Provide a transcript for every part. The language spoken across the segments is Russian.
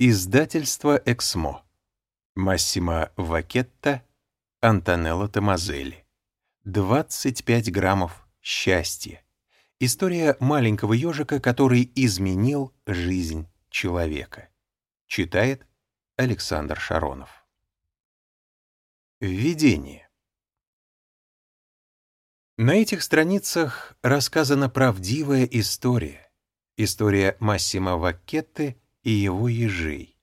Издательство «Эксмо». Массимо Вакетта, Антонелло Томазелли. 25 граммов счастья. История маленького ежика, который изменил жизнь человека. Читает Александр Шаронов. Введение. На этих страницах рассказана правдивая история. История Массимо Вакетты и его ежей.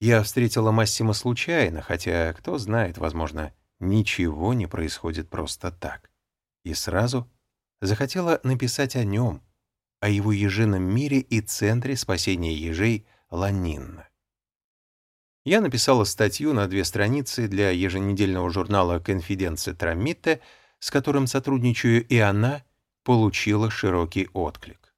Я встретила Массима случайно, хотя, кто знает, возможно, ничего не происходит просто так. И сразу захотела написать о нем, о его ежином мире и центре спасения ежей Ланинна. Я написала статью на две страницы для еженедельного журнала «Конфиденция Трамитте», с которым сотрудничаю, и она получила широкий отклик.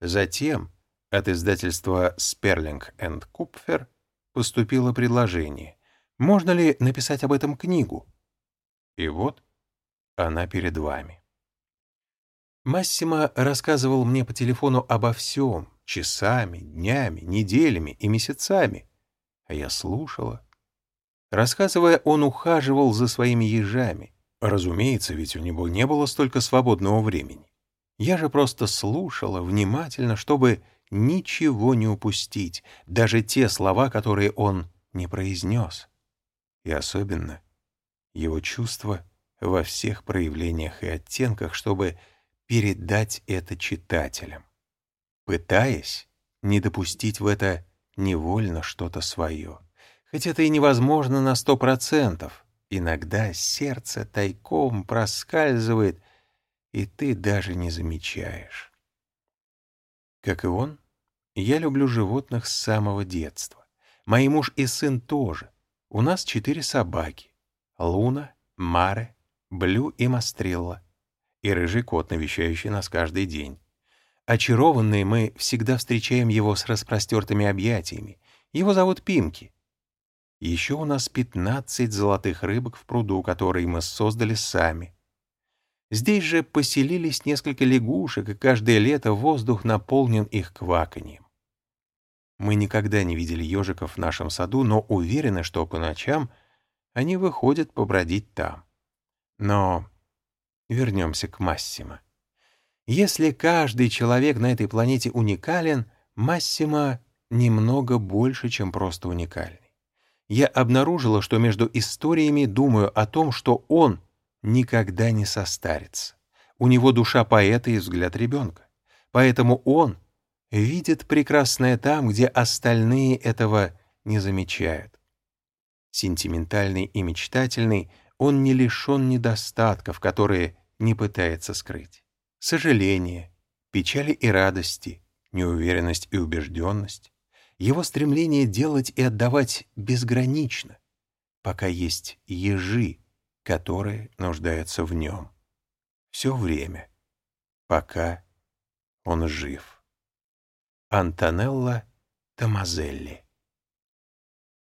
Затем от издательства Sperling and Kupfer поступило предложение. Можно ли написать об этом книгу? И вот она перед вами. Массимо рассказывал мне по телефону обо всем, часами, днями, неделями и месяцами, а я слушала. Рассказывая, он ухаживал за своими ежами. Разумеется, ведь у него не было столько свободного времени. Я же просто слушала внимательно, чтобы ничего не упустить, даже те слова, которые он не произнес. И особенно его чувства во всех проявлениях и оттенках, чтобы передать это читателям, пытаясь не допустить в это невольно что-то свое. Хоть это и невозможно на сто процентов, иногда сердце тайком проскальзывает, и ты даже не замечаешь. Как и он, я люблю животных с самого детства. Мои муж и сын тоже. У нас четыре собаки. Луна, Маре, Блю и Мастрилла. И рыжий кот, навещающий нас каждый день. Очарованные мы всегда встречаем его с распростертыми объятиями. Его зовут Пимки. Еще у нас 15 золотых рыбок в пруду, которые мы создали сами. Здесь же поселились несколько лягушек, и каждое лето воздух наполнен их кваканьем. Мы никогда не видели ежиков в нашем саду, но уверены, что по ночам они выходят побродить там. Но вернемся к Массимо. Если каждый человек на этой планете уникален, Массимо немного больше, чем просто уникальный. Я обнаружила, что между историями думаю о том, что он никогда не состарится. У него душа поэта и взгляд ребенка. Поэтому он видит прекрасное там, где остальные этого не замечают. Сентиментальный и мечтательный, он не лишен недостатков, которые не пытается скрыть. Сожаление, печали и радости, неуверенность и убежденность, его стремление делать и отдавать безгранично, пока есть ежи, которые нуждаются в нем. Все время, пока он жив. Антонелла Томазелли